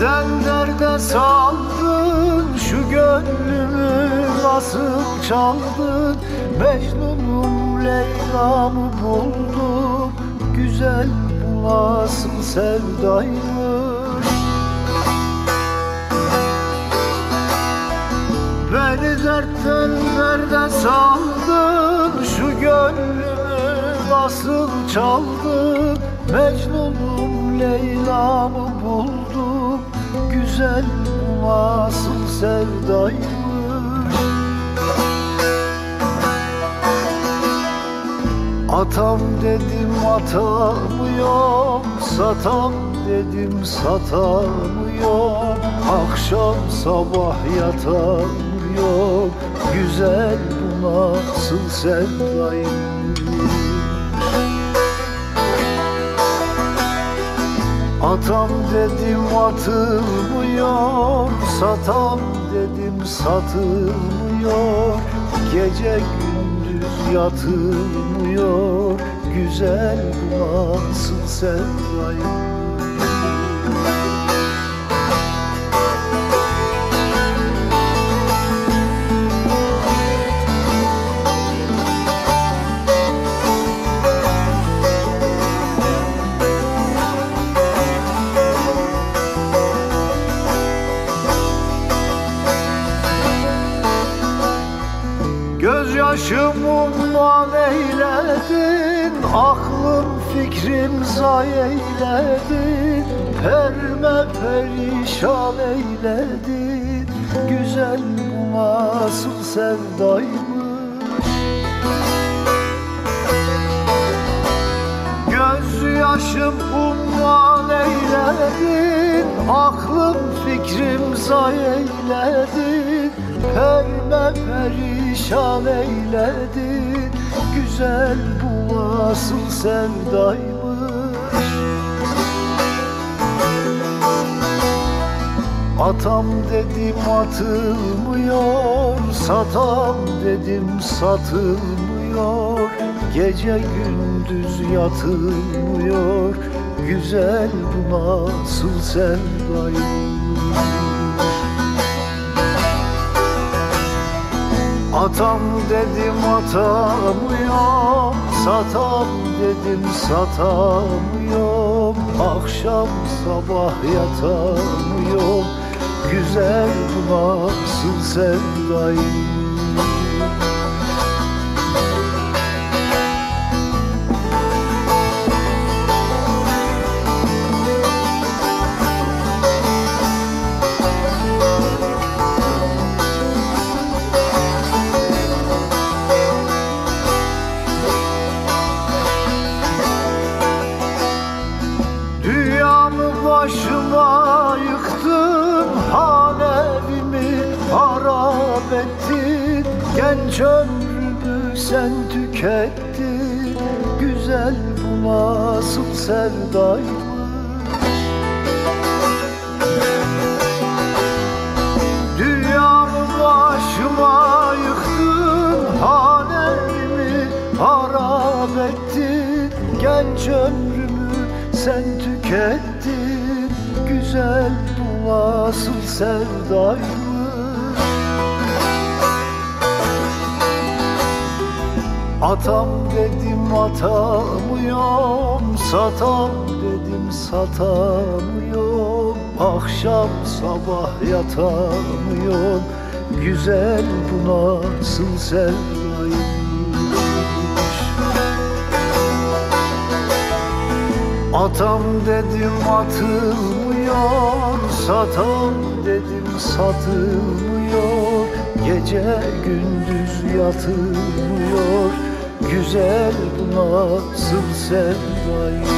derde saldın Şu gönlümü nasıl çaldın? Mecnun'um Leyla'mı buldum Güzel bu nasıl sevdaymış. Beni dertten derde saldın Şu gönlümü nasıl çaldın Mecnun'um Leyla'mı buldum Güzel bu nasıl sevdaymış. Atam dedim atamıyorum. Satam dedim satamıyorum. Akşam sabah yatamıyorum. Güzel bu nasıl sevdaymış Atam dedim atılmıyor. Satam dedim satılmıyor. Gece gündüz yatılmıyor. Güzel bu nasıl sevdayım Gözyaşım umman eyledin Aklım fikrim zay eyledin Perme perişan eyledin. Güzel bu nasıl sevdaymış Gözyaşım umman eyledin Aklım fikrim zay eyledin. Perme perişan eyledin Güzel bu nasıl sevdaymış. Atam dedim atılmıyor Satam dedim satılmıyor. Gece gündüz yatılmıyor Güzel bu nasıl sevdaymış Atam dedim atamıyorum. Satam dedim satamıyorum. Akşam sabah yatamıyorum. Güzel bu nasıl sevdayım Genç ömrümü sen tükettin Güzel bu nasıl sevdaymış. Dünyamı başıma yıktın Hanevimi harap ettin. Genç ömrümü sen tükettin. Güzel bu nasıl sevdaymış Atam dedim atamıyorum Satam dedim satamıyorum Akşam sabah yatamıyorum Güzel bu nasıl sevdaymış Atam dedim atılmıyor. Satam dedim satılmıyor Gece gündüz yatılmıyor Güzel nasıl sevdayım